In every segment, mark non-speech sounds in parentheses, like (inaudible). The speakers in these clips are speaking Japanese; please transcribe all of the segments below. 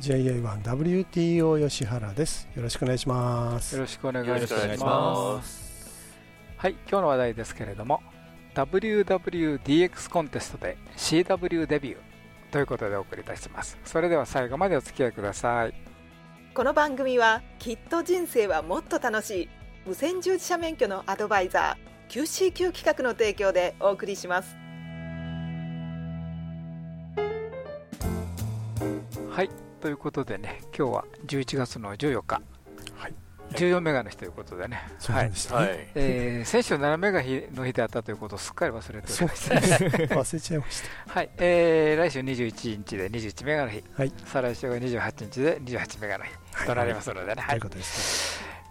JA1WTO 吉原です。よろしくお願いします。よろしくお願いします。はい今日の話題ですけれども WWDX コンテストで CW デビューということでお送りいたします。それでは最後までお付き合いください。この番組はきっと人生はもっと楽しい無線従事者免許のアドバイザー QCQ 企画の提供でお送りします。はいということでね今日は11月の14日、はい、14メガの日ということでね。はい。えー先週7メガ日の日であったということをす。っかり忘れておりましでたすね。(laughs) 忘れちゃいました。はい、えー来週21日で21メガの日、はい。再来週が28日で28メガの日となりますのでね、はい。とい。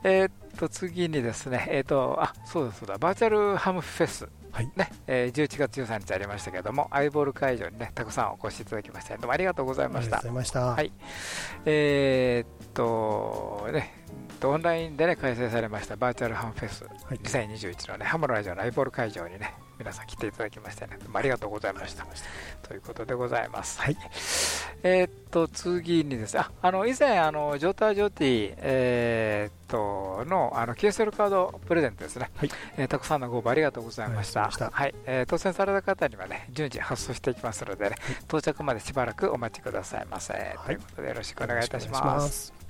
えーっと次にですね、えーっとあそうだそうだ、バーチャルハムフェス、はい。ねえー11月13日ありましたけれども、アイボール会場にねたくさんお越しいただきまして、どうもありがとうございました。ありがとうご。ざいました。はい。えーっとね、オンラインでね開催されましたバーチャルハムフェスはい2021のね、ハムのラジオのアイボール会場にね、皆さん来ていただきましてね、ありがとうございました。ということでございます。はいえーっと、次にですね、ああの以前、あのジョータージョーティー、えーっとのあの QSL カードプレゼントですね、はいえーたくさんのご応募ありがとうございました。したはいえー当選された方にはね、順次発送していきますのでね、到着までしばらくお待ちくださいませ。ということで、よろしくお願いいたします。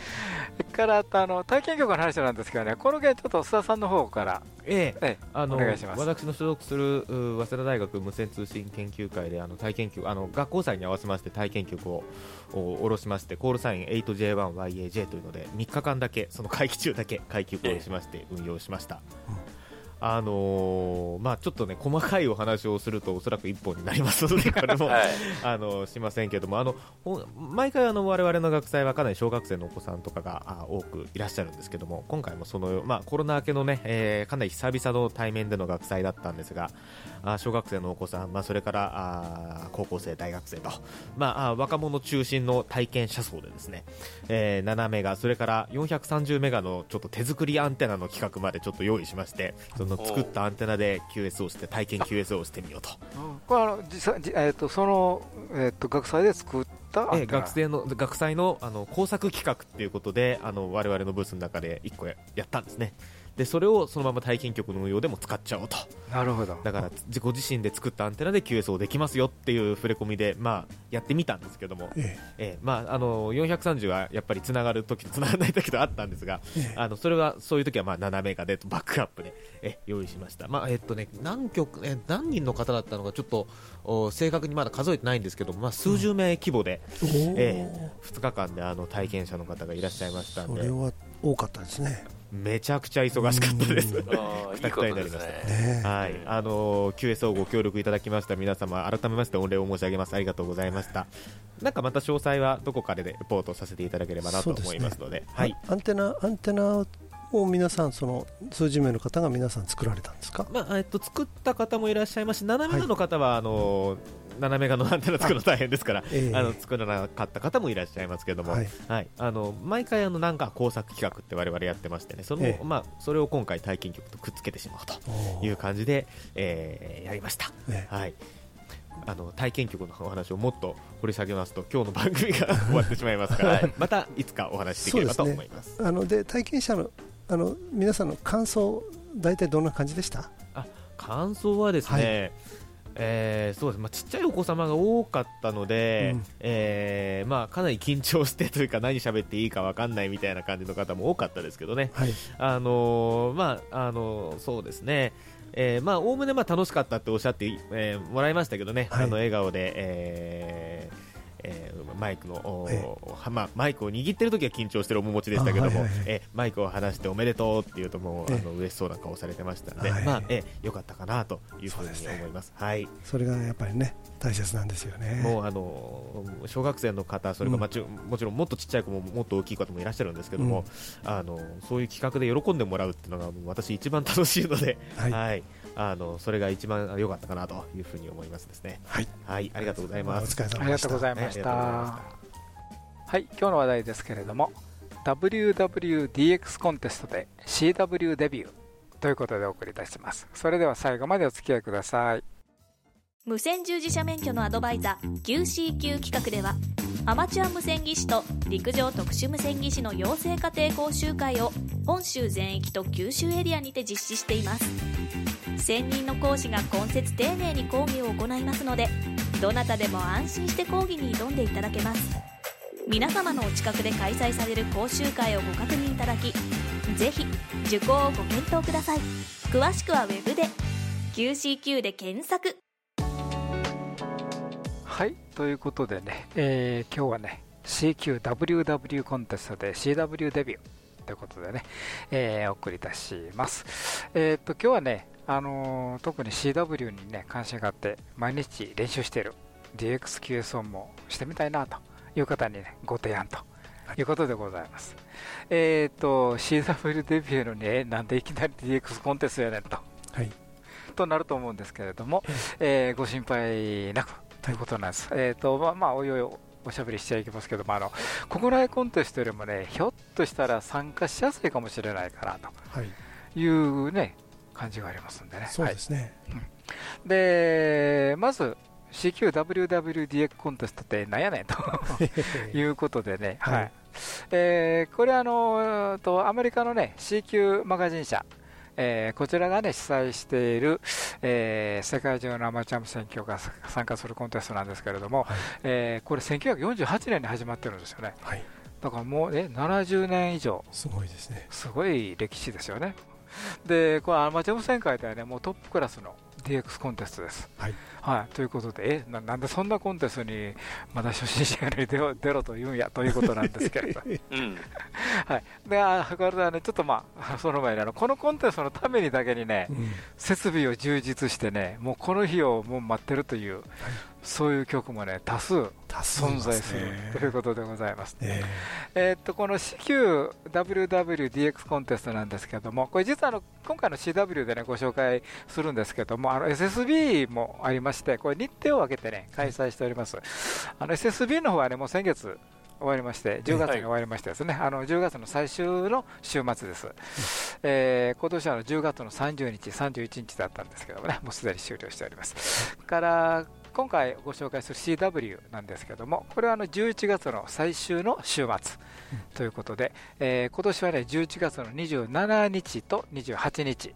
すそれからあとあの体験局の話なんですけどね、この件、ちょっと須田さんの方から、ええ。ええあのお願いします。私の所属するう早稲田大学無線通信研究会であの体験局あの学校祭に合わせまして体験局をお下ろしましてコールサイン 8J1YAJ というので3日間だけその会期中だけ会期を下ろしまして運用しました。あのーまあちょっとね細かいお話をするとおそらく一本になりますのでこれも、(laughs) はい。あのしませんけどもあのほ毎回あの我々の学祭はかなり小学生のお子さんとかがあ多くいらっしゃるんですけども今回もその、まあ、コロナ明けのね、えーかなり久々の対面での学祭だったんですがあ小学生のお子さん、まあ、それからあ高校生、大学生と、まあ、あ若者中心の体験車窓でですね、えー7メガそれから430メガのちょっと手作りアンテナの企画までちょっと用意しましてその作ったアンテナで QS をして体験 QS をしてみようと。これあの実際、じえーっとその、えーっと学祭で作ったええ学生の学祭のあの工作企画っていうことであの我々のブースの中で1個ややったんですねでそれをそのまま体験局の運用でも使っちゃおうと。なるほど。だから自己自身で作ったアンテナで QS をできますよっていう触れ込みで、まあ、やってみたんですけども、ええ。えまあ、あの430はやっぱりつながるときとつながらないときとあったんですが、ええ。あのそれはそういうときはまあ7メガでバックアップでえ用意しました、まあえっとね、何曲え何人の方だったのかちょっとお正確にまだ数えてないんですけど、まあ、数十名規模で、えおええ2日間であの体験者の方がいらっしゃいましたんで。それは多かったですねめちゃくちゃ忙しかったです。あー (laughs) いいことですねねはい、あのー QS をご協力いただきました皆様、改めまして御礼を申し上げます。ありがとうございました。なんかまた詳細はどこかでレポートさせていただければなと思いますので、はい。アンテナアンテナを皆さんその数十名の方が皆さん作られたんですか？まあ、えっと、作った方もいらっしゃいますし、7メガの方は、あのー7メガのアンテナ作るの大変ですから、ええ。(laughs) あの作らなかった方もいらっしゃいますけども、ははい。いあの毎回あのなんか工作企画って我々やってましてねその、ええ。まあ、それを今回体験局とくっつけてしまうという感じで、えーやりました。ええ。はい。あの体験局のお話をもっと掘り下げますと今日の番組が (laughs) 終わってしまいますから、(laughs) またいつかお話しできればと思います。あので体験者のあの皆さんの感想大体どんな感じでした？感想はですね、はえーそうです。まあ、ちっちゃいお子様が多かったので、うん。えーまあ、かなり緊張してというか何喋っていいか分かんないみたいな感じの方も多かったですけどね、はい。あのーまああのーそうですね、えーまあおおむねまあ楽しかったっておっしゃって、えーもらいましたけどね、はい。あの笑顔で、えーえーマイクの、おえはまあ、マイクを握ってる時は緊張してる面持ちでしたけども、あはいはいはい。えーマイクを離しておめでとうっていうともう、ええ。あの嬉しそうな顔されてましたので、はいまあえーよかったかなというふうに思います。はい。それがやっぱりね大切なんですよね。もうあの小学生の方、それからまあちょもちろんもっとちっちゃい子ももっと大きい方もいらっしゃるんですけども、あのそういう企画で喜んでもらうっていうのが私一番楽しいので、はい。はい、あのそれが一番良かったかなというふうに思いますですね。はいはい、ありがとうございます。お疲れありがとう様でしたございました。ねありがとうございまはい、今日の話題ですけれども、WWDX コンテストで CW デビューということでお送りいたします。それでは最後までお付き合いください。無線従事者免許のアドバイザー QCQ 企画ではアマチュア無線技師と陸上特殊無線技師の養成家庭講習会を本州全域と九州エリアにて実施しています専任の講師が今節丁寧に講義を行いますのでどなたでも安心して講義に挑んでいただけます。皆様のお近くで開催される講習会をご確認いただきぜひ受講をご検討ください。詳しくはウェブで QCQ で検索。はい、ということでね、えー。今日はね、CQWW コンテストで CW デビューということでね、えーお送りいたします。えーっと、今日はね、あのー特に CW にね、関心があって、毎日練習している DXQS 音もしてみたいなという方にね、ご提案ということでございます。えーっと、CW デビューのに、えなんでいきなり DX コンテストやねんと。はいとなると思うんですけれども、えーご心配なくということなんです。えっ、と、まあ、まあ、おいおいおおしゃべりしちゃいけますけども、あの国内コンテストよりもね、ひょっとしたら参加しやすいかもしれないかなはいというね、感じがありますんでね。そうですね。はい。で、まず、CQWWDX コンテストってなんやねんと。(laughs) いうことでね、はい。はい。えーこれあの、えーと、アメリカのね、CQ マガジン社、えーこちらがね、主催している、えー世界中のアマチュア無線協が参加するコンテストなんですけれども、はい。えーこれ1948年に始まってるんですよね。はい。だからもう、ね、70年以上、すごいですね。すごい歴史ですよね。(laughs) で、これアマチュア無線界ではね、もうトップクラスの DX コンテストです。はい。はい、ということで、えな、なんでそんなコンテストにまだ初心者に出ろ (laughs) 出ろと言うんやということなんですけれど、(laughs) うん。はい、であこれはね、ちょっとまあ、その前にあの、このコンテストのためにだけにね、うん。設備を充実してね、もうこの日をもう待ってるという、そういう曲もね、多数存在するねということでございます。ええーっとこの CQWWDX コンテストなんですけども、これ実はあの今回の CW でねご紹介するんですけども、あの SSB もありまして、これ日程を分けてね開催しております。あの SSB の方はねもう先月終わりまして、10月に終わりましてですね、あの10月の最終の週末です。えー今年はあの10月の30日、31日だったんですけどもね、もうすでに終了しております。から今回ご紹介する CW なんですけども、これはあの11月の最終の週末ということで、えー今年はね11月の27日と28日、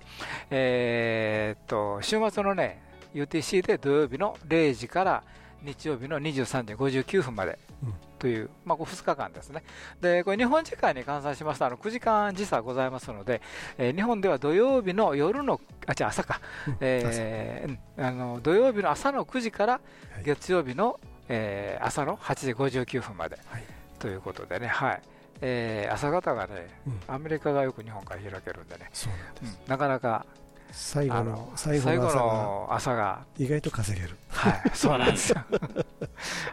えーっと週末のね UTC で土曜日の0時から日曜日の23時59分までうんという、まあ、2日間ですね。で、これ日本時間に換算しますと、あの9時間時差ございますので、えー日本では土曜日の夜の、あ、違う、朝か、うん。えあの土曜日の朝の9時からはい。月曜日の、えー朝の8時59分まで、はい。ということでね、はい。えー朝方がね、うん。アメリカがよく日本から開けるんでね、なんうん。なかなか最後の最後の朝が意外と稼げる。はい、(laughs) そうなんですよ。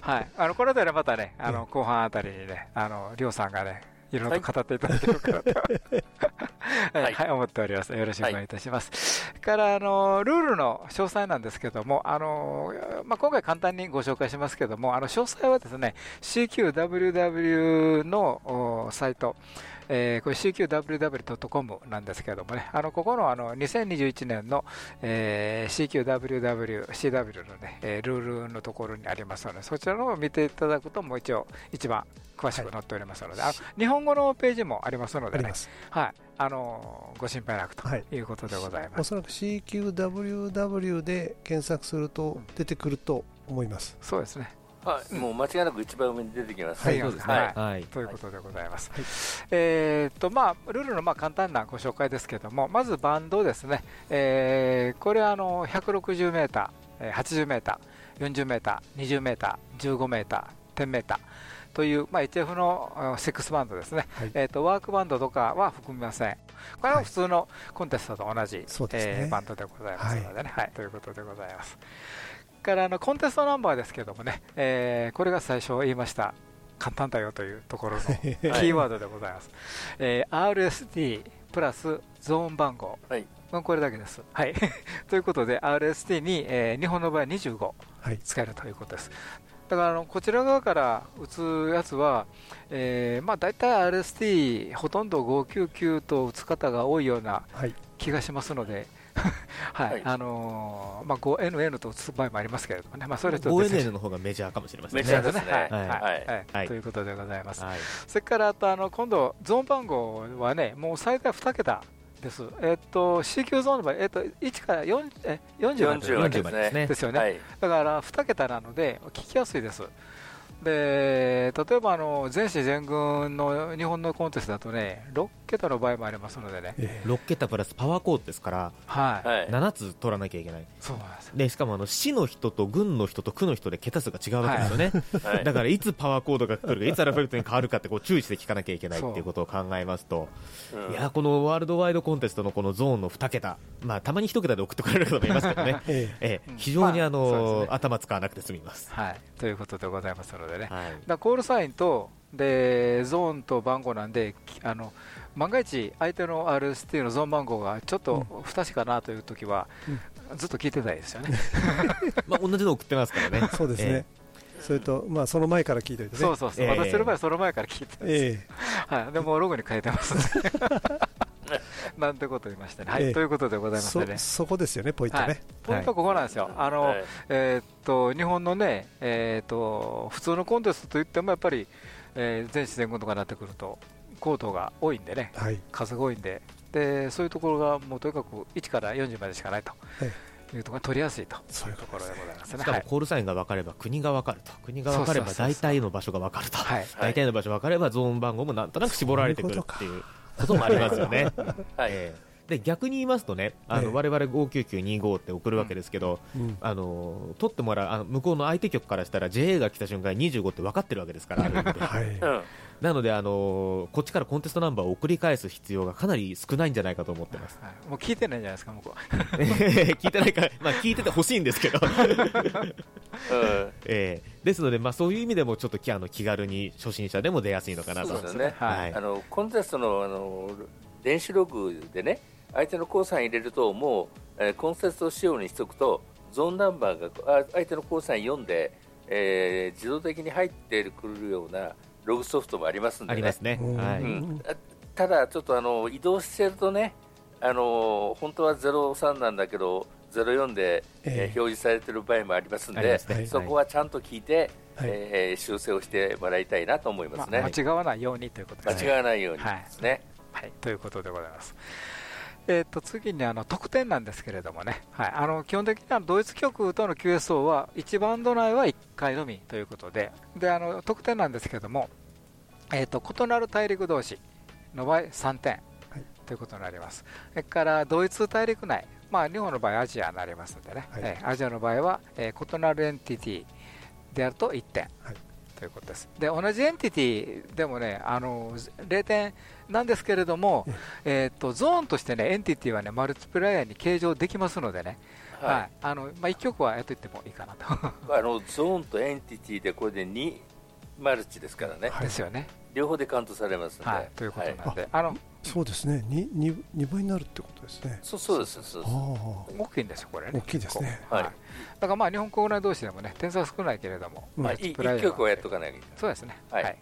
はい、あのこの辺りまたね、あの後半あたりにね、あのりょうさんがね、いろいろと語っていただけるかなと、は (laughs) いはい。はい思っております。よろしくお願いいたします。からあのルールの詳細なんですけども、あのまあ、今回簡単にご紹介しますけども、あの詳細はですね CQWW のおサイト、えーこれ CQWW.com なんですけどもね、あのここのあの2021年の、えー CQWW、CW のね、えールールのところにありますので、そちらの方を見ていただくと、もう一応、一番詳しく載っておりますので、あの日本語のページもありますのでねはい、あのご心配なくとはい。いうことでございます。おそらく CQWW で検索すると出てくると思います。そうですね。はい、もう間違いなく一番上に出てきます。はい。そうですね。はい。はい。ということでございます。えーっとまあルールのまあ簡単なご紹介ですけども、まずバンドですね。えーこれはあの160メーター、えー80メーター、40メーター、20メーター、15メーター10メーターという、まあ、HF のあ6バンドですね、はい。えー、とワークバンドとかは含みません、これは普通のコンテストと同じ、そうですね。えーバンドでございますのでね、はい。ということでございます。からあのコンテストナンバーですけどもね、えーこれが最初言いました、簡単だよというところのキーワードでございます。えー RST プラスゾーン番号、はいうんこれだけです。はい、(laughs) ということで、RST に、えー日本の場合は25はい使えるということです。だからあのこちら側から打つやつは、えーまあ、大体 RST ほとんど599と打つ方が多いようなはい気がしますので、はい (laughs) はいあのーまあ、5NN と打つ場合もありますけれどもね、まあ、それと別に。5NN の方がメジャーかもしれませんね。メジャーですね。はい。はい。はい。ということでございます。はい。それからあとあの今度、ゾーン番号はね、もう最大2桁です。えっと、C 級ゾーンの場合、えっと、1から4え40まで。40まで40までですね。ですよね。はい。だから2桁なので、聞きやすいです。で例えばあの全市全軍の日本のコンテストだとね、6桁の場合もありますのでね、え6桁プラスパワーコードですからはい、はい。7つ取らなきゃいけない。そうなんですよ。でしかもあの市の人と軍の人と区の人で桁数が違うわけですよね、はい。だからいつパワーコードが来るかいつアルファベットに変わるかってこう注意して聞かなきゃいけないっていうことを考えますと。う。ん。いやこのワールドワイドコンテストのこのゾーンの2桁、まあ、たまに1桁で送ってくれる方もいますけどね。(laughs) ええ。え非常にあの、頭使わなくて済みます。はい、ということでございますのでね、だかはい。らコールサインとでゾーンと番号なんで、きあの万が一、相手の RST のゾーン番号がちょっと不確かなというときは、ずっと聞いてたいですよね。(laughs) まあ、同じの送ってますからね。(laughs) そうですね、それと、まあ、その前から聞いといてね、そうそうそう、ええ。私の場合、その前から聞いてたんです、えはい、でもうログに書いてますんで (laughs) (laughs) なんてことを言いましてね、はいええ。ということでござえいますね。そ。そこですよね、ポイントね。はい、ポイントはここなんですよ、あのはいえーっと日本のね、えーっと、普通のコンテストといっても、やっぱり、えー全市全軍とかになってくると、コートが多いんでね、はい、数が多いんで、でそういうところがもうとにかく1から40までしかないと。えいうところが取りやすいと。そういうところでございますね。しかもはいコールサインが分かれば国が分かると。国が分かれば大体の場所が分かると。はい。大体の場所分かればゾーン番号もなんとなく絞られてくるっていうこともありますよね。はい。ええ。で逆に言いますとね、あええ。の我々59925って送るわけですけど、うん。あの取ってもらうあの向こうの相手局からしたら JA が来た瞬間に25って分かってるわけですから、はい。うん。なのであのこっちからコンテストナンバーを送り返す必要がかなり少ないんじゃないかと思ってます。はい。もう聞いてないんじゃないですか、向こう。(laughs) 聞いてないか、まあ、聞いててほしいんですけど、うん。(laughs) えーですので、まあ、そういう意味でもちょっときあの気軽に初心者でも出やすいのかなと。そうですよね。はい。あのコンテストのあの電子ログでね相手のコーサイン入れるともう、えーコンテスト仕様にしておくとゾーンナンバーがあ相手のコーサイン読んで、えー自動的に入ってくるようなログソフトもありますんでね。ありますね。うん。はい。うん。あただ、ちょっとあの移動してるとねあの本当は03なんだけど04で、えええー表示されてる場合もありますんでねそこはちゃんと聞いて、はいえー修正をしてもらいたいなと思いますね。間違わないようにということですね。間違わないようにですね。はい、ということでございます。えー、と次にあの得点なんですけれどもね、はい、あの基本的にはドイツ局との QSO は1バンド内は1回のみということで、であの得点なんですけれども、えー、と異なる大陸同士の場合3点、はいということになります。それからドイツ大陸内、まあ、日本の場合アジアになりますのでね、はい。えーアジアの場合は、えー異なるエンティティであると1点。はい。ということです。で同じエンティティでもねあの0点なんですけれども、えー、とゾーンとしてねエンティティはねマルチプライヤーに計上できますのでね、はい。はい。あのまあ、1局はやっといてもいいかなと。(laughs) あのゾーンとエンティティでこれで2マルチですからね、ですよね、両方でカウントされますので、はい、ということはいなんで、あのそうですね、2, 2, 2倍になるってことですね。そうそうです。そうです。大きいんですよ、これね。大きいですね。はい。はい。だからまあ日本国内同士でもね、点差は少ないけれども、うん。まあ、マルチいプライヤーは一曲はやっとかないけない。そうですね。はい。はい。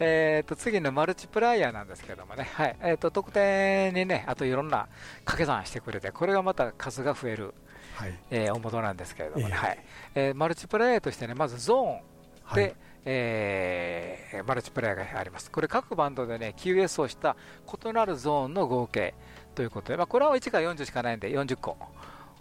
えー、と次のマルチプライヤーなんですけどもね、はい。えー、と得点にね、あといろんな掛け算してくれて、これがまた数が増える、はい。えー、大元なんですけれどもね、ええ。はい。えーマルチプライヤーとしてね、まずゾーンで、はいえーマルチプライヤーがあります。これ各バンドでね、QS をした異なるゾーンの合計ということで、まあ、これは1から40しかないんで40個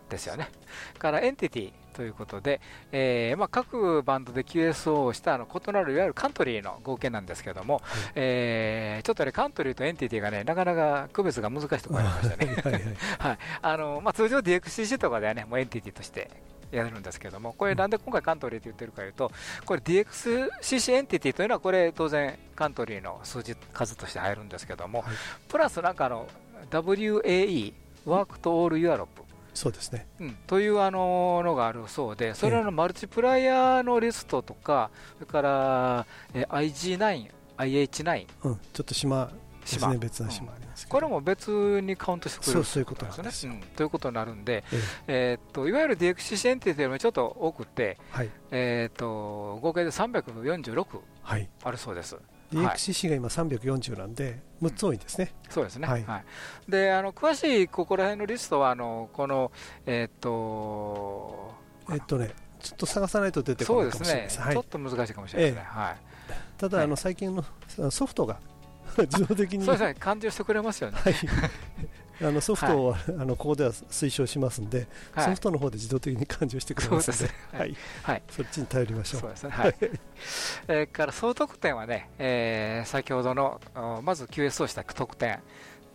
ですよね。からエンティティということで、えーまあ、各バンドで QSO をしたあの異なるいわゆるカントリーの合計なんですけども、えーちょっとねカントリーとエンティティがねなかなか区別が難しいところがありましたね。はいはいはい (laughs) あのまあ、通常 DXCC とかではねもうエンティティとしてやるんですけども、これ、なんで今回カントリーって言ってるかというと、これ、DXCC エンティティというのは、これ、当然、カントリーの数字、数として入るんですけども、はい。プラスなんかあの、WAE、ワークとオールユアロップ。そうですね。うん、というあののがあるそうで、それのマルチプライヤーのリストとか、それから、えー IG9、IH9、うん。ちょっと島島。ね別な島ありますこれも別にカウントしてくれるそうそういうことなんです。ようん。ということになるんで、ええ。ーっといわゆる DXCC エンティティよりもちょっと多くて、はい。えーっと合計で346はい。あるそうです。DXCC が今340なんで6つ多いんですね。そうですね、はい。であの詳しいここら辺のリストはあのこの、えーっとえっとねちょっと探さないと出てこないかもしれないです。ね、ちょっと難しいかもしれないですね、はい。ただあの最近のソフトが (laughs) 自動的に。そうですね、感情してくれますよね。はい、あのソフトを、あのここでは推奨しますんで、はい。ソフトの方で自動的に勘定してくれますんで。でははい。いはい。そっちに頼りましょう。そうですね、はい。えーから総得点はね、えー先ほどのおまず QS をした得点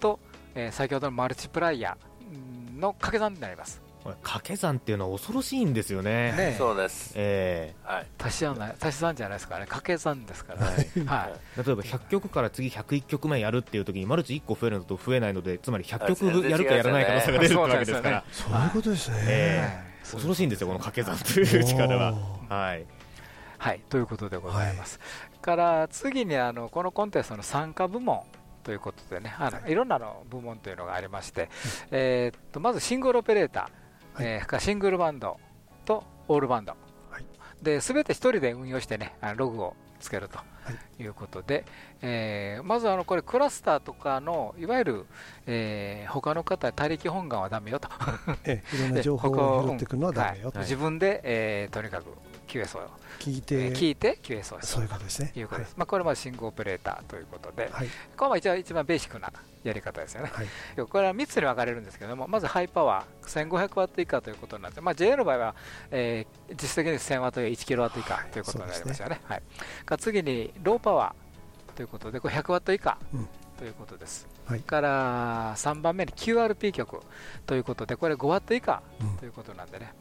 と、えー先ほどのマルチプライヤーうんの掛け算になります。これ掛け算っていうのは恐ろしいんですよね。ねそうです。えはい。足し足し算じゃないですからね、掛け算ですからね。はい。え例えば100曲から次101曲目やるっていう時にマルチ1個増えるのと増えないのでつまり100曲やるかやらないかの差が出るわけですから、そういうことですね、ええ。恐ろしいんですよこの掛け算という力は。はい。はい、ということでございます。から次にあのこのコンテストの参加部門ということでね、あのいろんなの部門というのがありまして、えーっとまずシングルオペレーター、えーシングルバンドとオールバンド、はい。で全て一人で運用してね、ログをつけるとい。うことで、えーまずあのこれクラスターとかのいわゆる、えー他の方他力本願はダメよと。ええいろんな情報を (laughs) 拾っていくのはダメよと、はい。自分で、えーとにかく QS を聞いえて、ー聞いて QS をす。そうるいうことですね。ということです、まあ、これはシングルオペレーターということで、はい。これは一番一番ベーシックなやり方ですよね、はい。これは3つに分かれるんですけども、まずハイパワー、1500ワット以下ということになって、まあ、JA の場合は、えー実質的に1000ワットや1キロワット以下ということになりますよね。はい。か次にローパワーということで、これ100ワット以下うん。ということです。はい。から3番目に QRP 局ということで、これ5ワット以下うん。ということなんでね。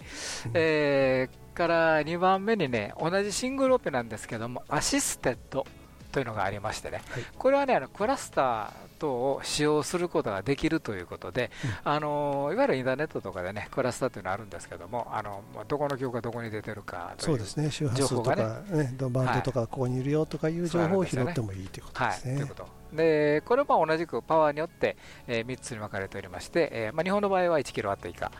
うん。えーから2番目にね、同じシングルオペなんですけども、アシステッドというのがありましてね、はい。これはね、あのクラスター等を使用することができるということで、あのいわゆるインターネットとかでね、クラスターというのはあるんですけども、あのまあどこの局がどこに出てるかといそうですね。周波数とか情報がね。バンドとかここにいるよとかいう情報を拾ってもいいということはい、ですねということ。で、これも同じくパワーによって、え3つに分かれておりまして、えーまあ、日本の場合は1キロワット以下、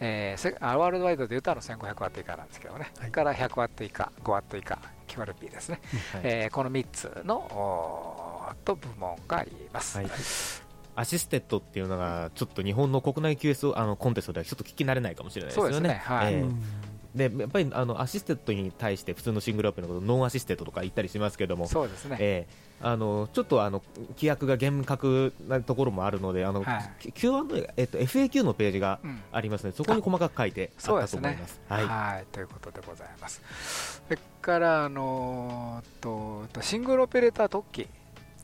えーせあワールドワイドでいうとあの1500ワット以下なんですけどね、はい。それから100ワット以下、5ワット以下、QRP ですね、はい。えーこの3つのと部門があります。はい。アシステッドっていうのがちょっと日本の国内 QS あのコンテストではちょっと聞き慣れないかもしれないですよね。そうですね。はい。ええうんでやっぱりあのアシステッドに対して普通のシングルオペのことノンアシステッドとか言ったりしますけども、そうですね。ええあのちょっとあの規約が厳格なところもあるのであの、はい Q&A えっと FAQ のページがうんありますのでそこに細かく書いてあったと思います。。はい、ということでございます。それから、あのーととシングルオペレーター特記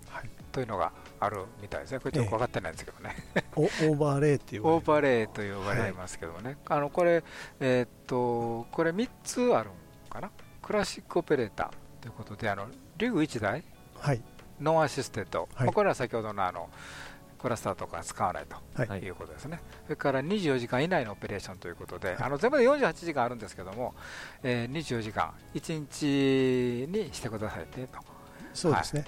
はいというのがあるみたいですね。これちょっと分かってないんですけどね。おオーバーレイっていうオーバーレイと呼ばれますけどもね、あのこれ、えーっとこれ3つあるのかな、クラシックオペレーターということで、あのリグ1台、はい。ノンアシステッド、はい。まあこれは先ほどのあのクラスターとか使わないとはい。いうことですね、それから24時間以内のオペレーションということで、あの全部で48時間あるんですけども、えー24時間、1日にしてくださいねと、そうですね、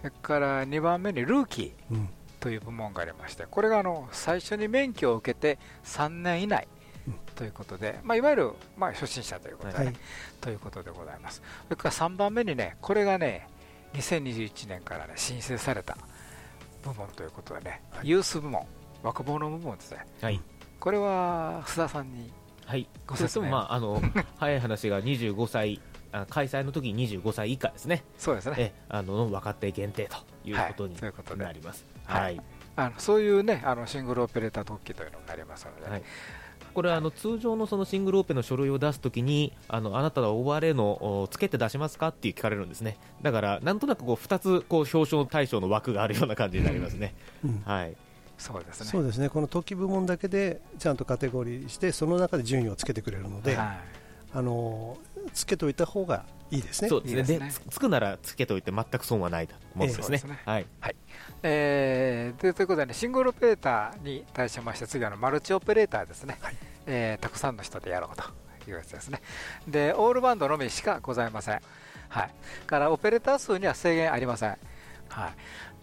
それから2番目にルーキー。うん。という部門がありましてこれがあの最初に免許を受けて3年以内うん。ということで、まあ、いわゆる、まあ、初心者ということで、ねはい。ということでございます。それから3番目にねこれがね2021年から、ね、申請された部門ということでね、はい。ユース部門若者部門ですね。はい。これは須田さんにはい、ご説明それとも、まあ、あの (laughs) 早い話が25歳あ開催の時に25歳以下ですね、そうですね。えあの若手限定ということになります。はい。はい。あのそういうねあのシングルオペレーター特記というのがありますのでね、はい。これはあの通常のそのシングルオペの書類を出すときにあのあなたはオーバーレイのおつけて出しますかっていう聞かれるんですね。だからなんとなくこう2つこう表彰対象の枠があるような感じになりますね、うん。はい。そうですね。そうですね。この突起部門だけでちゃんとカテゴリーしてその中で順位をつけてくれるので、はい。あのつけといた方がいいですねそうですねいいですねでつつくならつけておいて全く損はないと思うんですねええそうですねはいえーでということでね、シングルオペレーターに対しまして、次はあのマルチオペレーターですね、はいえーたくさんの人でやろうというやつですね。で、オールバンドのみしかございません。はい。から、オペレーター数には制限ありません。は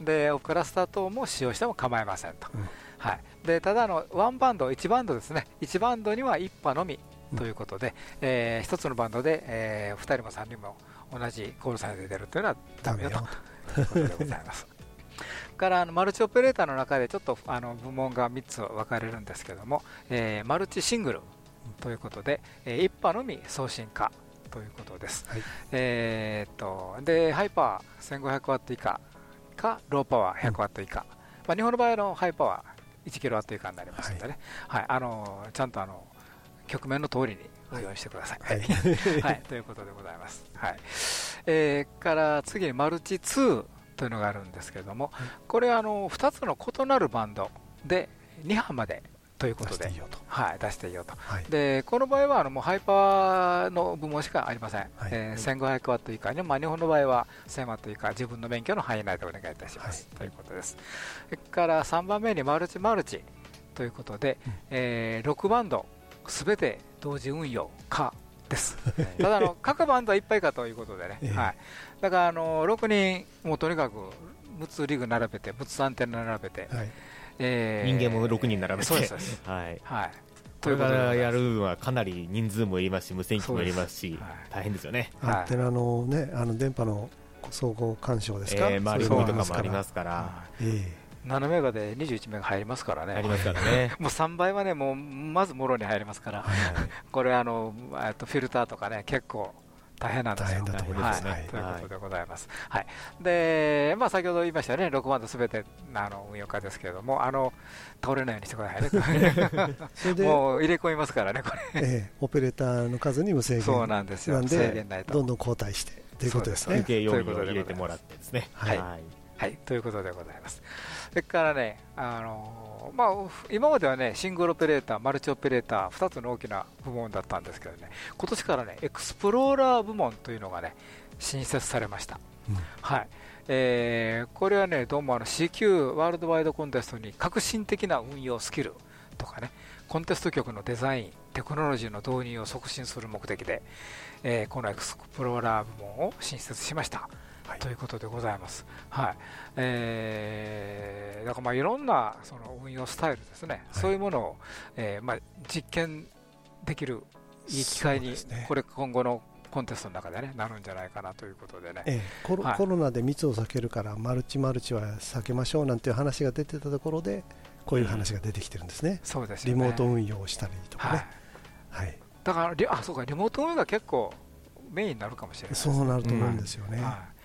い。で、クラスター等も使用しても構いませんと。うんはい。で、ただあの、ワンバンド、1バンドですね、1バンドには1波のみということで、え1つのバンドで、え2人も3人も同じコールサインで出るというのはダメよ。と。ということでございます。からあのマルチオペレーターの中でちょっとあの部門が3つ分かれるんですけども、えーマルチシングルということで、えー一波のみ送信化ということです。はい。えーっとでハイパワー1500ワット以下かローパワー100ワット以下、まあ、日本の場合のハイパワー1キロワット以下になりますのでね、はい。あのちゃんとあの局面の通りにご用意してください。はい。(laughs) はい、ということでございます。はい。えーから次にマルチ2というのがあるんですけれども、これはあの2つの異なるバンドで2波までということで出していいよと。はい、出していいよと。はい。でこの場合はあのもうハイパワーの部門しかありません、はい。えー1500ワット以下に、まあ、日本の場合は1000ワット以下、自分の免許の範囲内でお願いいたします、ということです。それから3番目にマルチマルチということで、え6バンドすべて同時運用かです。ただあの、各バンドはいっぱいかということでね、ええ。はい、だからあの6人、もうとにかく6つリグ並べて、6つアンテナ並べて、はい。えー人間も6人並べて。そうですそうです。(laughs) はい。はい、これからやるのはかなり人数もいりますし無線機もいりますしはい。大変ですよね。はい。アンテナのねあの電波の総合干渉ですか、えー周りとかもありますから。はいえ7メガで21メガ入りますからね、ありますからね。(laughs) もう3倍はね、もうまずもろに入りますから、これあの、えっとフィルターとかね、結構大変なんですよ。大変だと思いますね。はい。ということでございます。はい、で、まあ、先ほど言いましたよね、6バンドすべてあの運用化ですけれども、あの倒れないようにしてくださいね、それで、(laughs) もう入れ込みますからね、これ、ええ。オペレーターの数に無制限。そうなんですよ、制で限ないと。どんどん交代してということですね。そうです休憩要員をということで入れてもらってですね。はい。はい、ということでございます。それからね、あのまあ、今まではね、シングルオペレーター、マルチオペレーター、2つの大きな部門だったんですけどね、今年からね、エクスプローラー部門というのがね、新設されました。うんはいえーこれはね、どうもあの CQ ワールドワイドコンテストに革新的な運用スキルとかね、コンテスト局のデザイン、テクノロジーの導入を促進する目的で、えーこのエクスプローラー部門を新設しました。はい。ということでございます。はい。えーだからまあいろんなその運用スタイルですね、はい。そういうものを、えーまあ実験できるいい機会に、ね。これ今後のコンテストの中でねなるんじゃないかなということでね。ええコロはい。コロナで密を避けるからマルチマルチは避けましょうなんていう話が出てたところでこういう話が出てきてるんですね、そうですよね。リモート運用をしたりとかはい。ね、。はい。だからリあそうかリモート運用が結構メインになるかもしれないですそね、うなると思うんですよね、はい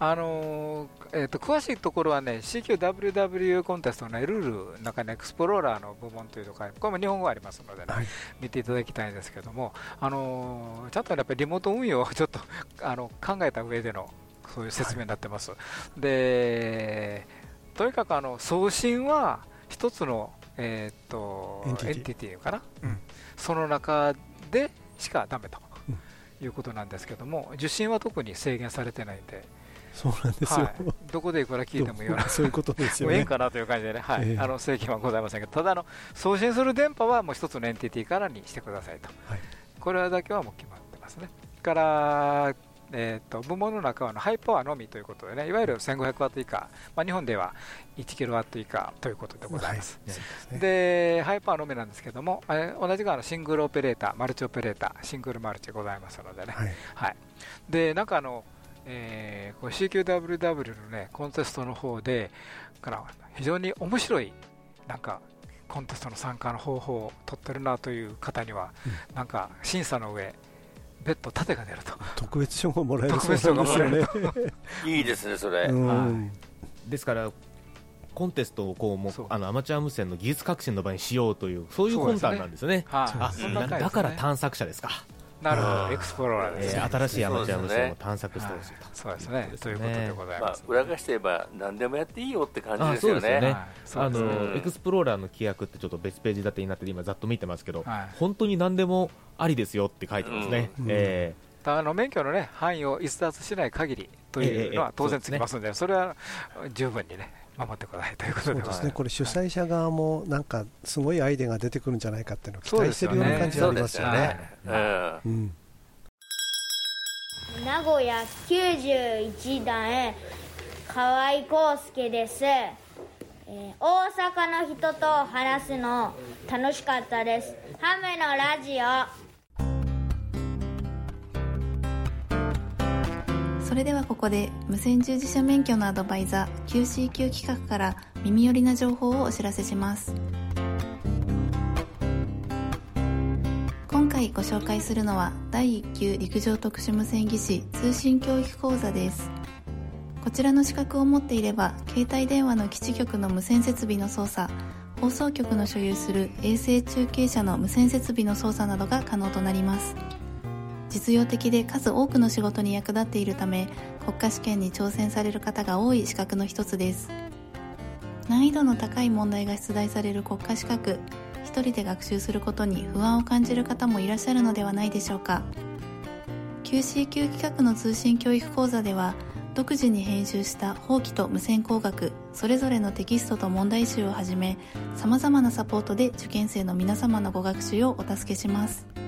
あのーえー、と詳しいところはね CQWW コンテストの、ね、ルールの中にエクスプローラーの部門というところこれも日本語ありますので、ねはい。見ていただきたいんですけども、あのーちゃんとやっぱりリモート運用をちょっと (laughs) あの考えた上でのそういう説明になってます。でとにかくあの送信は一つの、えー、とエンティティエンティティかな、うん。その中でしかダメと。うん。いうことなんですけども受信は特に制限されてないんで、そうなんですよ、はい、どこでいくら聞いてもいい。ようなそういうことですよね。かなという感じでね、はい。ええ。あの制限はございませんけど、ただあの、送信する電波はもう一つのエンティティからにしてくださいと、はい。これだけはもう決まってますね。から、えー、と部門の中はあのハイパワーのみということでね、いわゆる1500ワット以下、まあ、日本では1キロワット以下ということでございます。でハイパーのみなんですけども、えー同じくあのシングルオペレーター、マルチオペレーター、シングルマルチございますのでね、はい。はい、でなんかあの、えーこれ CQWW のねコンテストの方でから非常に面白いなんかコンテストの参加の方法を取ってるなという方には、なんか審査の上別途盾が出ると。特別賞がもらえる特別賞がもらえるそうなんですよねいいですね、それ。うん。ですからコンテストをこうもそう。あのアマチュア無線の技術革新の場にしようというそういう魂胆なんですよね。はい。そうですね。だから探索者ですかなるほど、エクスプローラーですね。えー新しいアマチュア無線を探索してほしいと。そうですね。ということでございまあます。、裏返して言えば何でもやっていいよって感じあですよね。そうですよねはいそうあのエクスプローラーの規約ってちょっと別ページ立てになってて今ざっと見てますけど、はい本当に何でもありですよって書いてますね。うんえあの免許の、ね、範囲を逸脱しない限りというのは当然つきますので、それは十分に、ね、守ってくださいということでですね、これ主催者側もなんかすごいアイデアが出てくるんじゃないかっていうのを期待してるような感じがありますよね。名古屋91段河合康介です、えー大阪の人と話すの楽しかったです。ハムのラジオそれではここで無線従事者免許のアドバイザー QCQ 企画から耳寄りな情報をお知らせします。今回ご紹介するのは第1級陸上特殊無線技師通信教育講座です。こちらの資格を持っていれば携帯電話の基地局の無線設備の操作放送局の所有する衛星中継車の無線設備の操作などが可能となります。実用的で数多くの仕事に役立っているため国家試験に挑戦される方が多い資格の一つです。難易度の高い問題が出題される国家資格一人で学習することに不安を感じる方もいらっしゃるのではないでしょうか。QCQ 企画の通信教育講座では独自に編集した法規と無線工学それぞれのテキストと問題集をはじめさまざまなサポートで受験生の皆様のご学習をお助けします。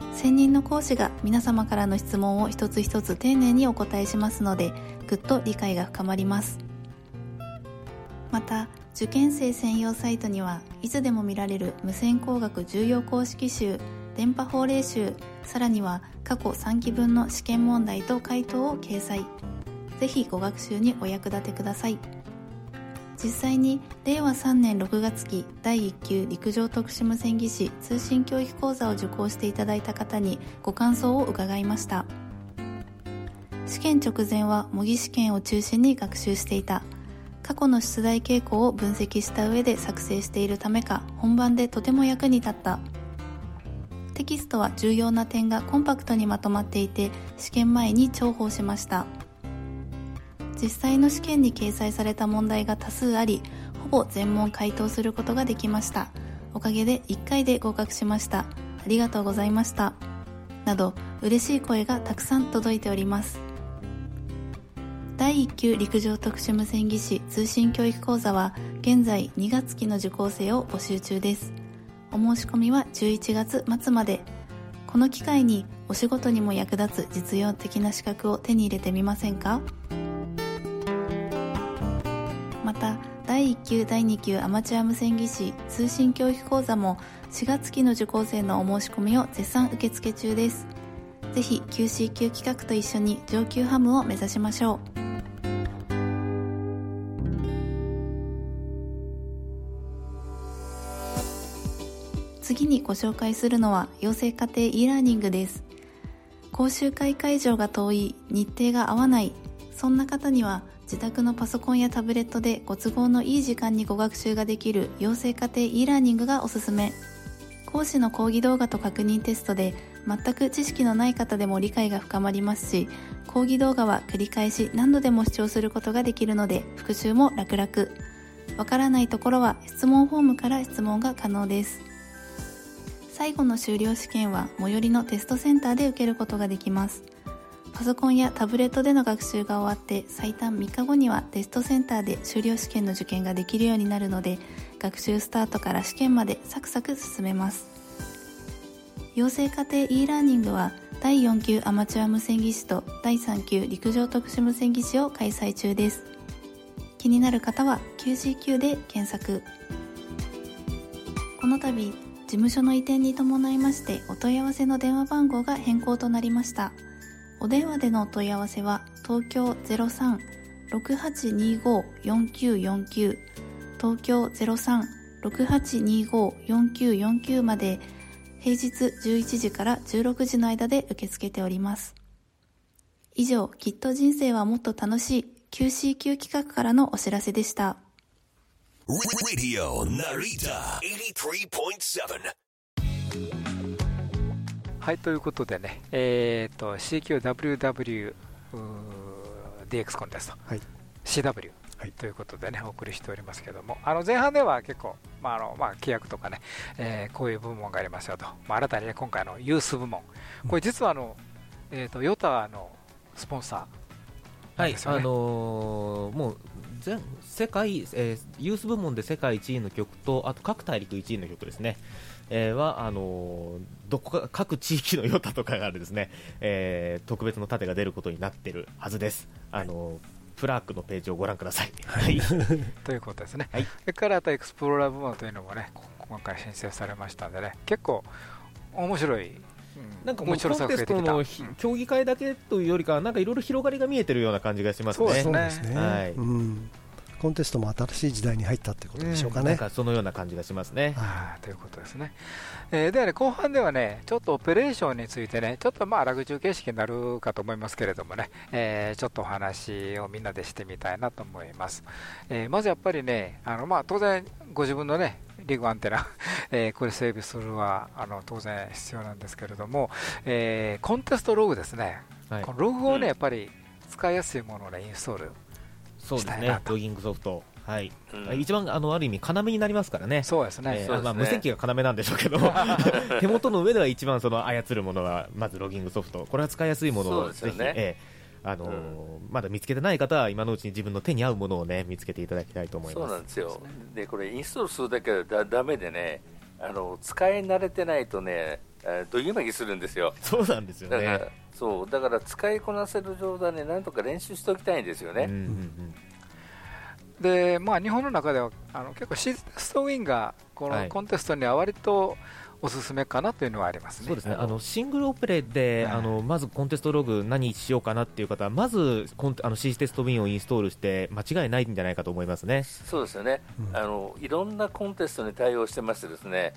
専任の講師が皆様からの質問を一つ一つ丁寧にお答えしますのでぐっと理解が深まります。また受験生専用サイトにはいつでも見られる無線工学重要公式集電波法令集さらには過去3期分の試験問題と回答を掲載。ぜひご学習にお役立てください。実際に令和3年6月期第1級陸上特殊無線技師通信教育講座を受講していただいた方にご感想を伺いました。試験直前は模擬試験を中心に学習していた。過去の出題傾向を分析した上で作成しているためか本番でとても役に立った。テキストは重要な点がコンパクトにまとまっていて試験前に重宝しました。実際の試験に掲載された問題が多数ありほぼ全問回答することができました。おかげで1回で合格しました。ありがとうございました。など嬉しい声がたくさん届いております。第1級陸上特殊無線技師通信教育講座は現在2月期の受講生を募集中です。お申し込みは11月末まで。この機会にお仕事にも役立つ実用的な資格を手に入れてみませんか？第1級第2級アマチュア無線技師通信教育講座も4月期の受講生のお申し込みを絶賛受付中です。ぜひ QCQ 企画と一緒に上級ハムを目指しましょう。次にご紹介するのは養成家庭 e ラーニングです。講習会会場が遠い日程が合わないそんな方には自宅のパソコンやタブレットでご都合のいい時間にご学習ができる養成家庭 e ラーニングがおすすめ。講師の講義動画と確認テストで全く知識のない方でも理解が深まりますし講義動画は繰り返し何度でも視聴することができるので復習も楽々。わからないところは質問フォームから質問が可能です。最後の修了試験は最寄りのテストセンターで受けることができます。パソコンやタブレットでの学習が終わって最短3日後にはテストセンターで修了試験の受験ができるようになるので学習スタートから試験までサクサク進めます。養成家庭 e ラーニングは第4級アマチュア無線技師と第3級陸上特殊無線技師を開催中です。気になる方は QCQ で検索。この度事務所の移転に伴いましてお問い合わせの電話番号が変更となりました。お電話でのお問い合わせは東京03-6825-4949東京03-6825-4949まで平日11時から16時の間で受け付けております以上きっと人生はもっと楽しい QCQ 企画からのお知らせでした Radio Narita 83.7. はい、ということでね、えー、と CQWW DX コンテスト、はい。CW はい。ということでね、お送りしておりますけども、あの前半では結構、まああのまあ、規約とかね、えーこういう部門がありますよと、まあ、新たに、ね、今回のユース部門、これ実はあの、えー、とヨタのスポンサー。はい、あのーもう全世界、えーユース部門で世界1位の曲と、あと各大陸1位の曲ですね、えーはあのーどこか各地域のヨタとかがあるですね、えー特別の盾が出ることになってるはずです。あのープラークのページをご覧ください。はい、(laughs) ということですね。はい。それからあとエクスプローラー部門というのもね、こ今回申請されましたんでね、結構面白い、うんなんかもうコンテストの競技会だけというよりかは、なんかいろいろ広がりが見えてるような感じがしますね。そうですね、はい。うん、コンテストも新しい時代に入ったってことでしょうかねなん。かそのような感じがしますね。はいということですね。えーではね、後半ではね、ちょっとオペレーションについてね、ちょっとまあラグ中形式になるかと思いますけれどもね、えーちょっとお話をみんなでしてみたいなと思います。えーまずやっぱりね、あのまあ当然、ご自分のね、リグアンテナ、(laughs) えーこれ整備するはあの当然必要なんですけれども、えーコンテストログですね、はいこのログをうんね、やっぱり使いやすいものをね、インストール、そうですねロギングソフト。はい。うん一番あのある意味要になりますからね。そうですね、えーまあ、無線機が要なんでしょうけど手元の上では一番その操るものはまずロギングソフトこれは使いやすいものそうをぜひ、ですよねえーあのーうんまだ見つけてない方は今のうちに自分の手に合うものをね見つけていただきたいと思いそうますなんですよ、でこれ、インストールするだけでだだめでねあの、使い慣れてないとね、あどぎまぎするんですよ、そうなんですよだから,、ねそうだから使いこなせる状態でなんとか練習しておきたいんですよね。うんうんうん。でまあ、日本の中ではあの結構シーズンストウィンがこはい。のコンテストには割とおすすめかなというのはありますね。そうですね。あのシングルオペレで、はい。あのまずコンテストログ何しようかなっていう方はまずコンテあの C テストウィンをインストールして間違いないんじゃないかと思いますね。そうですよね、うん。あのいろんなコンテストに対応してましてですね、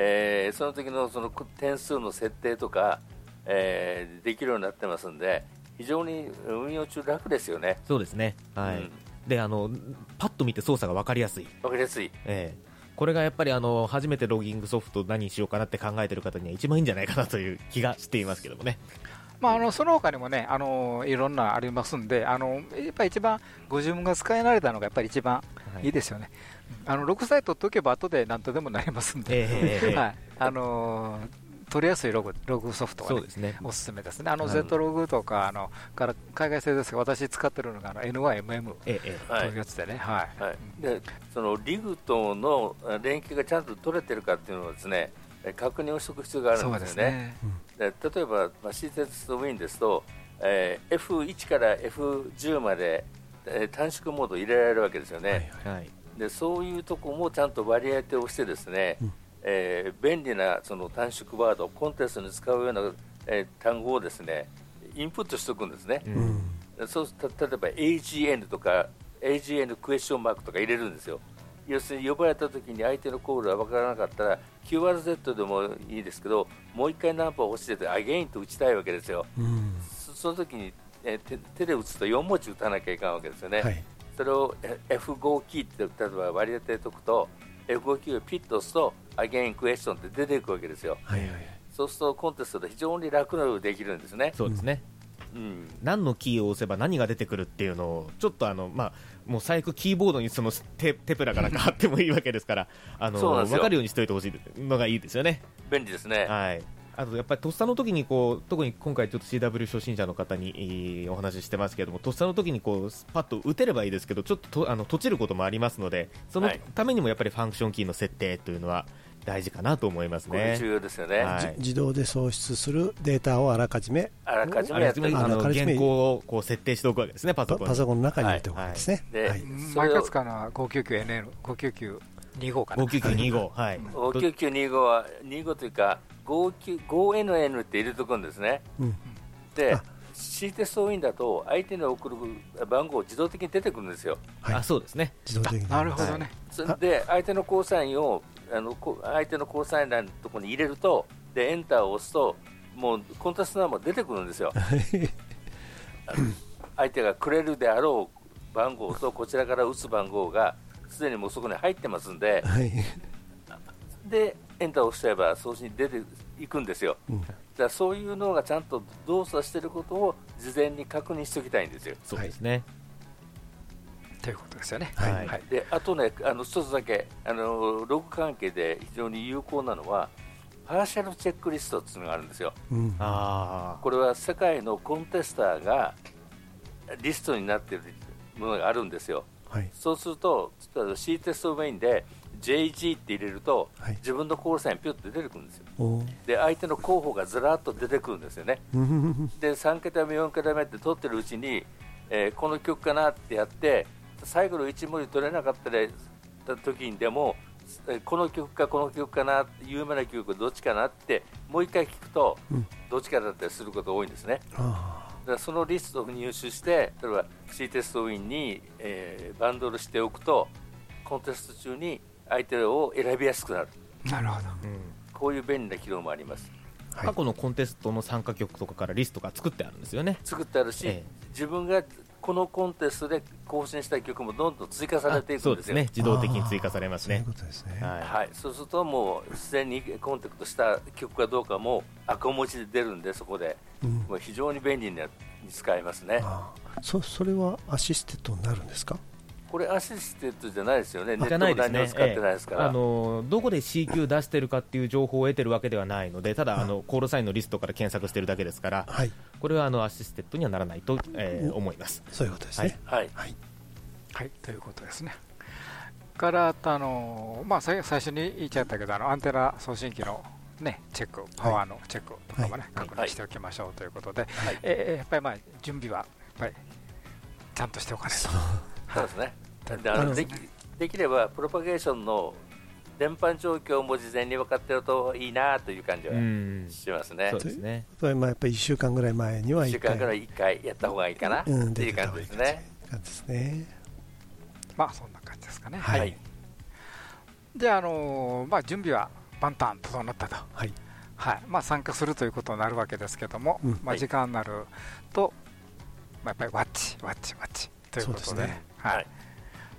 えーその時のその点数の設定とか、えーできるようになってますんで非常に運用中楽ですよね。そうですねはい、うんであのパッと見て操作が分かりやすいわかりやすい。ええこれがやっぱりあの初めてロギングソフト何にしようかなって考えてる方には一番いいんじゃないかなという気がしていますけどもね。まあ、あのその他にもね、あのいろんなありますんで、あのやっぱり一番ご自分が使い慣れたのがやっぱり一番はいいいですよね。あの6歳取っておけば後で何とでもなりますんで、(laughs) あの取りやすいログログソフトは、ねそうですね。おすすめですね。あのはい Z ログとかあのから海外製ですが、私使ってるのがあの NYMM えええとはいいうやつでね、はい。はい、でそのリグとのあ連携がちゃんと取れてるかっていうのをですねえ確認をしておく必要があるそうんですすね。で例えば、まあ、C テストウィンですと、えー F1 から F10 まで、えー短縮モードを入れられるわけですよね、えはい。でそういうとこもちゃんと割り当てをしてですね、うん。えー便利なその短縮ワードコンテストに使うような、えー単語をですねインプットしておくんですね、ううんそうた例えば AGN とか AGN クエスチョンマークとか入れるんですよ。要するに呼ばれた時に相手のコールが分からなかったら QRZ でもいいですけどもう一回ナンパを押しててアゲインと打ちたいわけですよ。うん。そその時に、え手で打つと4文字打たなきゃいかんわけですよね、はいそれをえ F5 キーって例えば割り当てておくと F5 キーをピッと押すとアゲインクエスチョンって出ていくわけですよはいはいそうするとコンテストで非常に楽なようにできるんですね、そうですね。うん、何のキーを押せば何が出てくるっていうのをちょっとあのまあもう最悪キーボードにそのテテプラかなんか貼ってもいいわけですから、あの分かるようにしておいてほしいのがいいですよね。便利ですね、はい。あとやっぱりとっさの時にこう特に今回ちょっと CW 初心者の方にえーお話ししてますけどもとっさの時にこうパッと打てればいいですけどちょっととあの閉じることもありますのでそのはいためにもやっぱりファンクションキーの設定というのは大事かなと思いますね。これ重要ですよね、はいじ自動で送出するデータをあらかじめあらかじめやってるああのらかじめ原稿をこう設定しておくわけですねパソコンに。パパソコンの中に入れておくんですね。はいはい毎回使うのは 599NN、599 25かな？59925、はい。59925は25というか 59- 5NN って入れとくんですね。うん。であ。C テストウィンだと相手に送る番号自動的に出てくるんですよ。はい。あ、そうですね。自動的に。なるほどね。それで相手のコーサインをあのこ相手のコーサイン欄のところに入れるとでエンターを押すともうコンテストナンバー出てくるんですよ。(laughs) 相手がくれるであろう番号とこちらから打つ番号がすでにもうそこに入ってますんで。はい。でエンターを押しちゃえば送信に出ていくんですよ、うん。だからそういうのがちゃんと動作していることを事前に確認しておきたいんですよ。そうですね。ということですよね。はい。はい。であとね、あの一つだけあの、ログ関係で非常に有効なのは、パーシャルチェックリストっていうのがあるんですよ、うん。あこれは世界のコンテスターがリストになっているものがあるんですよ、はい。そうすると、例えば C テストメインで JG って入れると、はい。自分のコールサイン、ピュッと出てくるんですよ、で相手の候補がずらっと出てくるんですよね。う (laughs) んで3桁目、4桁目って取ってるうちに、えーこの曲かなってやって最後の1文字取れなかったりた時にでもえーこの曲かこの曲かな有名な曲どっちかなってもう一回聞くと、うん。どっちかだったりすることが多いんですね。あだからそのリストを入手して例えば C テストウィンに、えーバンドルしておくとコンテスト中に相手を選びやすくなるなるほど。あ、うん。こういう便利な機能もありますはい過去のコンテストの参加曲とかからリストが作ってあるんですよね。作ってあるし、え自分がこのコンテストで更新した曲もどんどん追加されていあくんですよ。そうですね。自動的に追加されますねそういうこ。とですねはい。はい、そうするともうすでにコンタクトした曲かどうかも赤文字で出るんでそこでうんもう非常に便利に使えますね。そそれはアシステントになるんですか？これアシステントじゃないですよね。ネッじゃトもないですね。何も使ってないですから。ええ。あのどこで C 級出してるかっていう情報を得てるわけではないので、ただあのコールサインのリストから検索してるだけですから、はい。これはあのアシステントにはならないと、えーお思います。そういうことですね。はい、はい。はい、ということですね。から、あのまあ、最初に言っちゃったけど、あのアンテナ送信機の、ね、チェック、パワーのチェックとかもね、はい。確認しておきましょうということで、はい。えーやっぱりまあ準備はやっぱりちゃんとしておかないと。そうですね。であのあのできできればプロパゲーションの伝播状況も事前に分かってるといいなという感じはうん、しますね。そうですね。それまあやっぱり1週間ぐらい前には1週一回間から1回やった方がいいかなってうんいう感じですね。感じですね。まあ、そんな感じですかね。はい。はいで、あのまあ、準備は万端整ったと。はい。はい。まあ、参加するということになるわけですけども、うん。まあ、はい時間になると、まあ、やっぱりワッチ、ワッチ、ワッチということで、そうですねはい。はい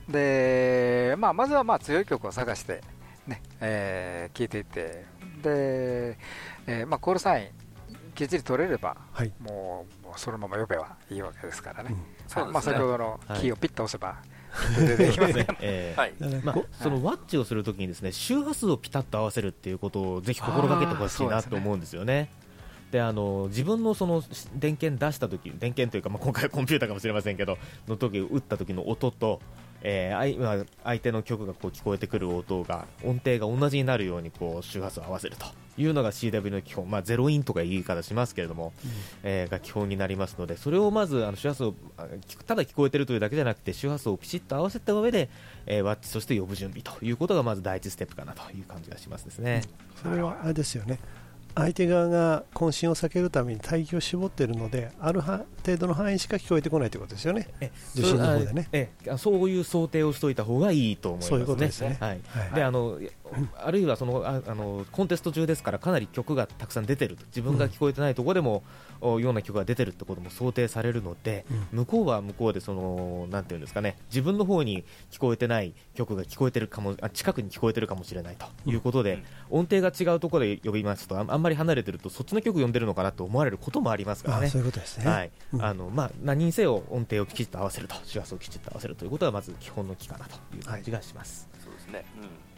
でまあ、まずはまあ強い曲を探して、ねえー聴いていって、でえーまあ、コールサイン、きっちり取れれば、はい。もうもうそのまま呼べばいいわけですからね、まあ、先ほどのはい。キーをピッと押せば、出てきますね。(laughs) えーはい。まあそのワッチをするときにですね周波数をピタッと合わせるっていうことをぜひ心がけてほしいなと思うんですよね。であの自分のその電源出したとき電源というか、まあ、今回はコンピューターかもしれませんけどの時打った時の音と、えー相手の曲がこう聞こえてくる音が音程が同じになるようにこう周波数を合わせると。いうのが CW の基本、まあ、ゼロインとかいう言い方しますけれども、えーが基本になりますのでそれをまずあの周波数をただ聞こえてるというだけじゃなくて周波数をピシッと合わせた上で、えーワッチそして呼ぶ準備ということがまず第一ステップかなという感じがしますですね。それはあれですよね相手側が渾身を避けるために帯域を絞っているのであるは程度の範囲しか聞こえてこないということですよね。え受信の方でね。ええ。そういう想定をしておいた方がいいと思いますね。そういうことですね。はい。はい。であのあるいはそのああのコンテスト中ですからかなり曲がたくさん出てると。自分が聞こえてないところでも、おような曲が出てるってことも想定されるので、向こうは向こうでそのなんていうんですかね自分の方に聞こえてない曲が聞こえてるかもあ近くに聞こえてるかもしれないということで、音程が違うところで呼びますとああんまり離れてるとそっちの曲呼んでるのかなと思われることもありますからね。あそういうことですね。はい、うん。あのまあ、何にせよ音程をきちっと合わせると周波数をきちっと合わせるということがまず基本のキかなという感じがします、そうですね。うん。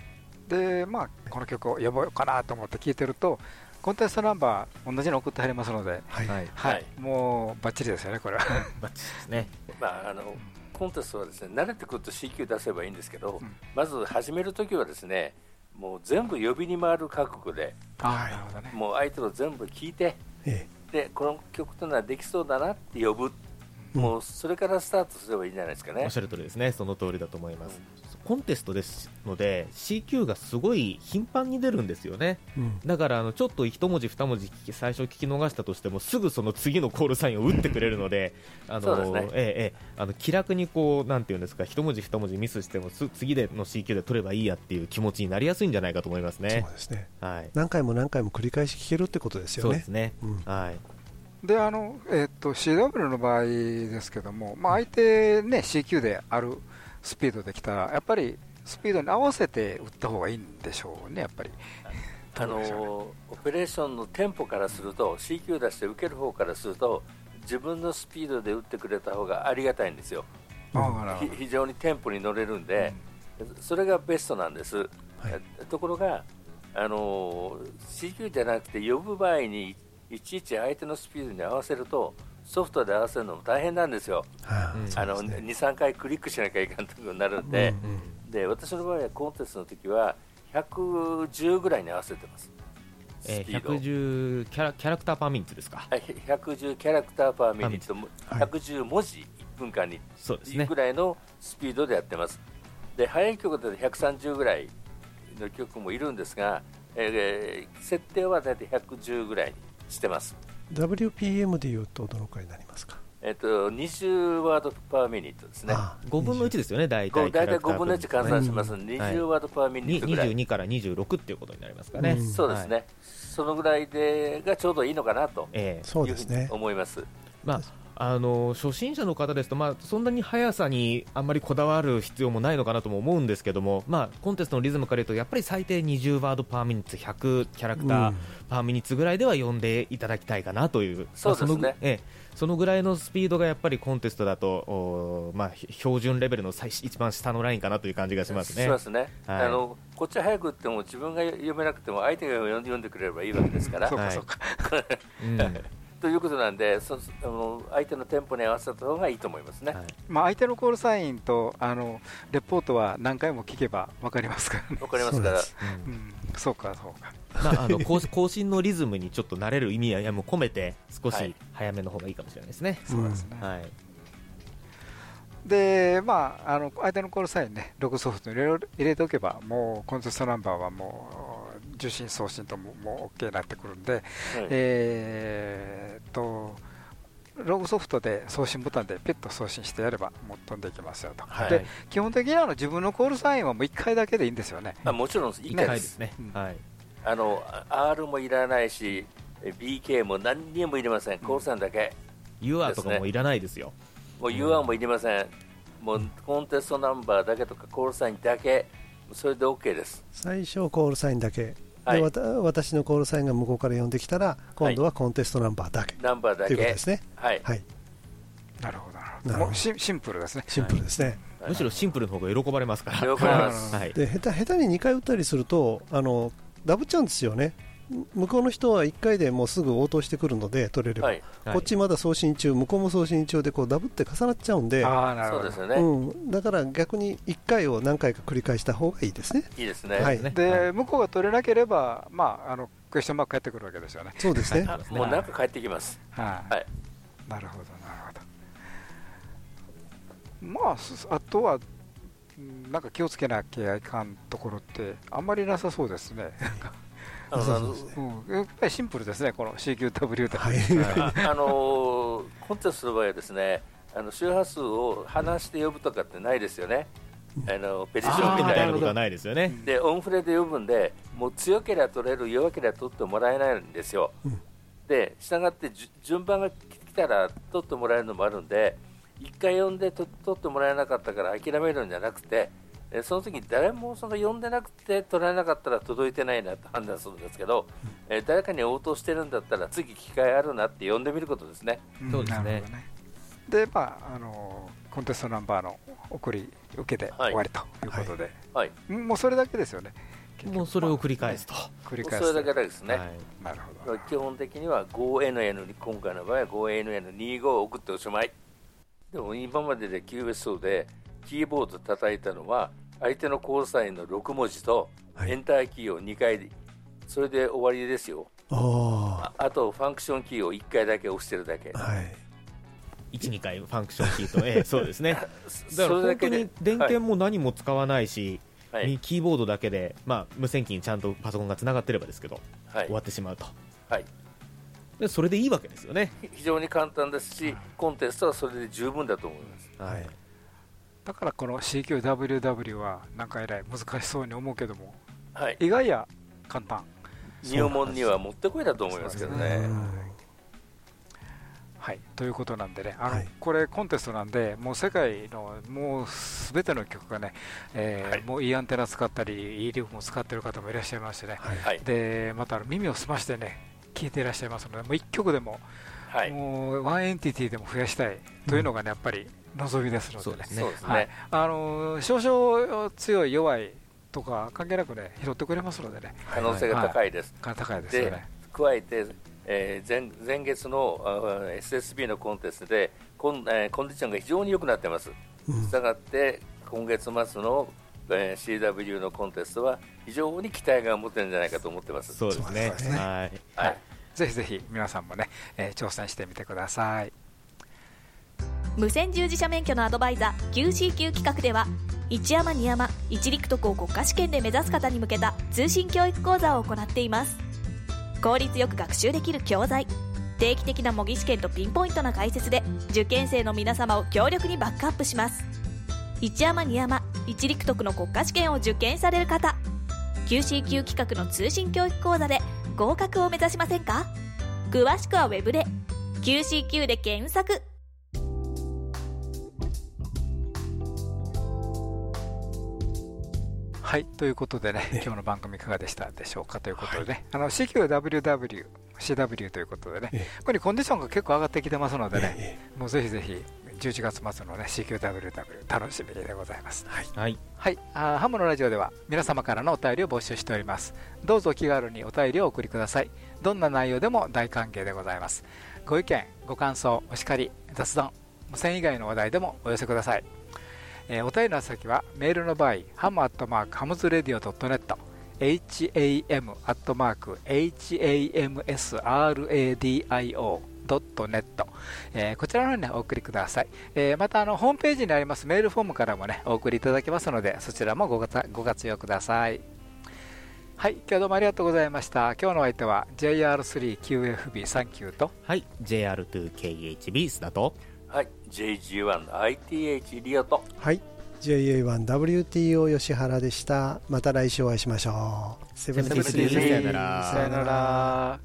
で、まあ、この曲を呼ぼうかなと思って聴いてると、コンテストナンバー、同じの送ってはりますので、はい。はい。はい。はい。もうバッチリですよね、これは。バッチリですね。まあ、あのコンテストはですね慣れてくると C 級出せばいいんですけど、うん。まず始めるときはですねもう全部呼びに回る覚悟であなるほどね。もう相手を全部聞いてえでこの曲というのはできそうだなって呼ぶもうそれからスタートすればいいんじゃないですかねおっし。ゃる通りですね、その通りだと思います。コンテストですので CQ がすごい頻繁に出るんですよね。うんだからあのちょっと一文字二文字聞き最初聞き逃したとしてもすぐその次のコールサインを打ってくれるので、あのええええあの気楽にこうなんていうんですか一文字二文字ミスしてもす次での CQ で取ればいいやっていう気持ちになりやすいんじゃないかと思いますそうね。ですねはい。何回も何回も繰り返し聞けるってことですよねそうですね。うんはい。であの、えっと CW の場合ですけども、まあ、相手、ね、CQ であるスピードできたら、やっぱりスピードに合わせて打った方がいいんでしょうね、やっぱり。(laughs) あのオペレーションのテンポからすると CQ 出して受ける方からすると自分のスピードで打ってくれた方がありがたいんですよ。非常にテンポに乗れるんで、それがベストなんです。ところが、あの CQ じゃなくて呼ぶ場合にいちいち相手のスピードに合わせるとソフトで合わせるのも大変なんですよ。はあの2、3回クリックしなきゃいかんということになるんで、で私の場合はコンテストの時は110ぐらいに合わせてます。えー、スピード110キャラキャラクターパーミニッツですか？はい110キャラクターパーミニット、はい110文字1分間にそうですねぐ。らいのスピードでやってます。で速い曲だと130ぐらいの曲もいるんですが、えー設定は大体110ぐらいにしてます。WPM でいうとどのくらいになりますか？えっと20ワードパーミニットですね。あ5分の1ですよね、大体。大体5分の1キャ換算します、はい20ワードパーミニにットぐらい。22から26っていうことになりますかね。うんそうですね、はいそのぐらいでがちょうどいいのかなとええそうですねいうふうに思います。まああの初心者の方ですと、まあ、そんなに速さにあんまりこだわる必要もないのかなとも思うんですけども、まあ、コンテストのリズムから言うとやっぱり最低20ワードパーミニッツ100キャラクターうん。パーミニッツぐらいでは呼んでいただきたいかなという、そうですね。まあのぐええそのぐらいのスピードがやっぱりコンテストだと、おまあ、ひ標準レベルの最一番下のラインかなという感じがしますね。すね、はい。あのこっちは早く打っても自分が読めなくても相手が読んでくれればいいわけですから。はいそうか。うんということなんでそあの相手のテンポに合わせた方がいいと思いますね。はいまあ、相手のコールサインとあのレポートは何回も聞けば分かりますからね。わかりますからそううんうん、そうか、そうか。まあ、あの更更新のリズムにちょっと慣れる意味合いも込めて少しはい早めの方がいいかもしれないですね。そうですね。はいで、まあ、あの相手のコールサインね、ログソフトに入れろ入れておけば、もうコンテストナンバーはもう受信送信とももう OK になってくるんで、はいえーっと、ログソフトで送信ボタンでピッと送信してやれば、もう飛んでいきますよと。はいで基本的にあの自分のコールサインはもう1回だけでいいんですよね。あもちろんいいは回で。いですすねうん。はい。あの R もいらないし、BK も何にもいりません。コールサインだけ。UR とかもいらないですよ。もう UR もいりません。もうコンテストナンバーだけとかコールサインだけ、それで OK です。最初コールサインだけはいでわた私のコールサインが向こうから呼んできたら今度はコンテストナンバーだけ、ナンバーだけということで。すねはい。はいなるほど、なるほど。なるほどもうシンシンプルですね。シンプルですね、むしろシンプルの方が喜ばれますから。了解です。はい。で下手下手に2回打ったりするとあのダブっちゃうんですよね向こうの人は1回でもうすぐ応答してくるので取れれば、はい。はいこっちまだ送信中向こうも送信中でこうダブって重なっちゃうんで、ああ、なるほど。そうですよね。うん、だから逆に1回を何回か繰り返した方がいいですねいいですね。はいねで、向こうが取れなければ、まあ、あのクエスチョンマーク返ってくるわけですよね。そうですねはいもうなんか帰ってきます。はい、はい。なるほど、なるほど。まあ、すあとは、うんなんか気をつけなきゃいかんところって、あんまりなさそうですね。(laughs) やっぱりシンプルですね、この CQW で。はい、ああのーコンテストの場合はですね、あの周波数を離して呼ぶとかってないですよね。あのペティションみみたいなことはないですよね。でオンフレで呼ぶんで、もう強ければ取れる、弱ければ取ってもらえないんですよ。うんで、したがって順番が来たら取ってもらえるのもあるんで、一回呼んでと取ってもらえなかったから諦めるんじゃなくて、えその時誰もその呼んでなくて取られなかったら届いてないなって判断するんですけど、え誰かに応答してるんだったら次機会あるなって呼んでみることですね。ん。そうですね。ね。で、まあ、あのコンテストナンバーの送り受けてはい。終わりということで、はい、もうそれだけですよね。もうそれを繰り返すと。繰り返すそれだけですね。はい。なるほど。基本的には 5NN に今回の場合は 5NN25 を送っておしまい。でも今までで QSO でキーボード叩いたのは相手のコールサインの6文字とはい。エンターキーを2回それで終わりですよ。あああとファンクションキーを1回だけ押してるだけ。あはい。12回ファンクションキーと、ええ (laughs) そうですね。だからそれ本当だけでに電源も何も使わないし、はい。キーボードだけで、まあ、無線機にちゃんとパソコンがつながってればですけど、はい。終わってしまうと。はい、でそれでいいわけですよね、非常に簡単ですし、コンテストはそれで十分だと思います。はいだからこの CQWW はなんかえらい難しそうに思うけどもはい、意外や簡単。入門にはもってこいだと思いますけどね。はい、ということなんでね、あのはい。これ、コンテストなんで、もう世界のもうすべての局がね、えーはい。もういいアンテナ使ったり、いいリグも使ってる方もいらっしゃいましてね、はい。はい、でまた耳を澄ましてね、聴いていらっしゃいますので、もう1局でも、はい、もうワンエンティティでも増やしたいというのがね、やっぱり望みですのでね。そうです、ね。あのー少々強い、弱いとか関係なくね、拾ってくれますのでね、可能性が高いです。高いですよでね。、加えて、えー前前月の SSB のコンテストでコン,、えーコンディションが非常に良くなってます。うん。したがって、今月末の、えー CW のコンテストは非常に期待が持てるんじゃないかと思ってます。そうですね。そうですね。はい。はいぜひぜひ皆さんもね、えー挑戦してみてください。無線従事者免許のアドバイザー QCQ 企画では一山二山一陸徳を国家試験で目指す方に向けた通信教育講座を行っています効率よく学習できる教材定期的な模擬試験とピンポイントな解説で受験生の皆様を強力にバックアップします一山二山一陸徳の国家試験を受験される方 QCQ 企画の通信教育講座で合格を目指しませんか？詳しくはウェブで QCQ で検索。はい、ということでね、今日の番組いかがでしたでしょうか？ということでね、あの CQWW、CW ということでね、えここにコンディションが結構上がってきてますのでね、え。もうぜひぜひ、11月末のね、CQWW 楽しみでございます。はいはい、あーハムのラジオでは皆様からのお便りを募集しております。どうぞお気軽にお便りをお送りください。どんな内容でも大歓迎でございます。ご意見、ご感想、お叱り、雑談、無線以外の話題でもお寄せください。えーお便りの先はメールの場合、ハムアットマークハムズレディオ .net、ham アットマーク hamsradio .net、えーこちらの方に、ね、お送りください。えーまたあのホームページにありますメールフォームからもねお送りいただけますのでそちらもごごたご活用ください。はい、今日はどうもありがとうございました。今日のお相手は JR3QFB サンキューと。はい JR2KHB 須田と。はい、JG1ITH リオと。はい JA1WTO 吉原でした。また来週お会いしましょう。セブンティースリー。セブンティースリー。さよなら。さよなら。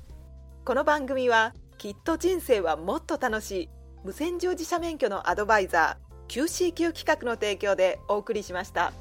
この番組はきっと人生はもっと楽しい無線乗自社免許のアドバイザー QCQ 企画の提供でお送りしました。